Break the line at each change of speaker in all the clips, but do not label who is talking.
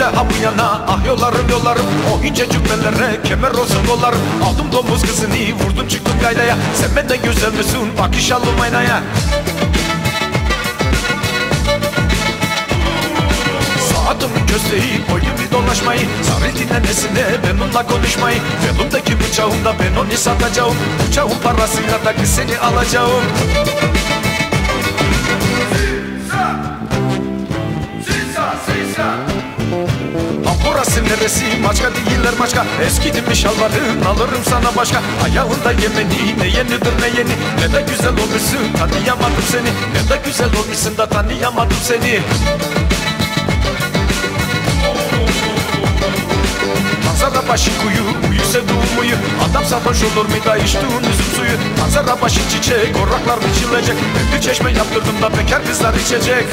ile ha bu yana Ah yollarım yollarım. O ince cübbelere kemer olsun kollarım Aldım domuz kızını vurdum çıktım yaylaya. Sen benden güzel misin? Bak iş aldım aynaya Saatimi kösteği koydum bir dolaşmayı. Sarı nenesine ben onunla konuşmayı. Yanımdaki bıçağımda ben onu satacağım. Bıçağın parasıyla da kız seni alacağım. Ha burası neresi maçka değiller maçka Eskidim şalvarın alırım sana başka. Ayağında yemeni ne yenidir ne yeni? Ne de güzel olmuşsun tanıyamadım seni. Ne de güzel olmuşsun da tanıyamadım seni. Manzara başı kuyu, uyu sevduğum uyu Adam sarhoş olur mu da içtiğin üzüm suyu? Manzara başı çiçek, oraklar biçilecek. Ben bir çeşme yaptırdım da bekar kızlar içecek.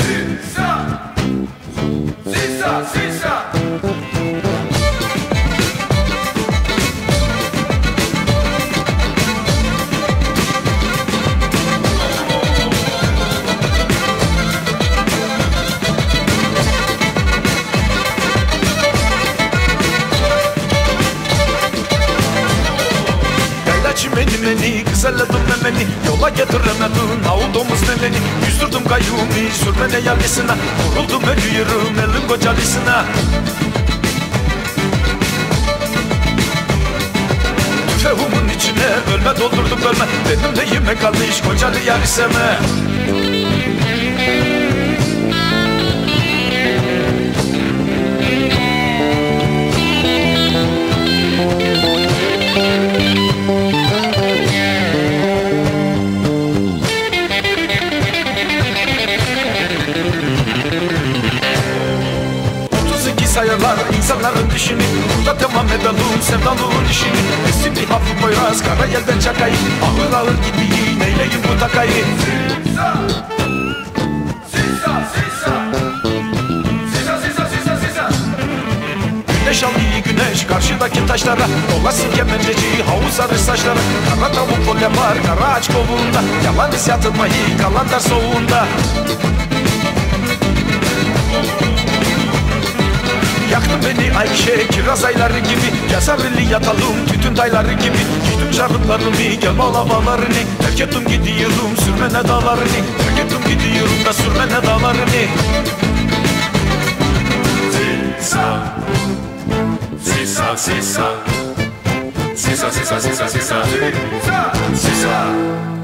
Sisa, sisa.
Yayla çimeni meni, güzelledim memeni. Yola getiremedin, avulduğumuz memeni. Yüzdürdüm kayyumi, sürmene yargısına Vuruldum ölüyorum, elim kocalısına. Tüfeğimin içine ölme doldurdum bölme Benim neyime kalmış kocalı yar iseme sayarlar insanların dişini Burada tamam edelim sevdalığın işini. Eski bir hafif boyraz kara yelden çakayı Ağır ağır gibi neyleyim bu takayı
Sisa, sisa. Sisa, sisa, sisa, sisa.
Güneş güneş karşıdaki taşlara. Olasın kemenceci havuz arı saçlara. Kara tavuk kol yapar kara ağaç kovuğunda. Yalan iz yatırmayı kalan der soğuğunda beni Ayşe kiraz ayları gibi Yazarlı yatalım tütün tayları gibi Giydim jarımlarımı gel bağlamalarını Terk ettim gidiyorum sürmene dağlarını Terk ettim gidiyorum da sürmene dağlarını
Sisa, sisa. Sisa, sisa, sisa, sisa. Sisa.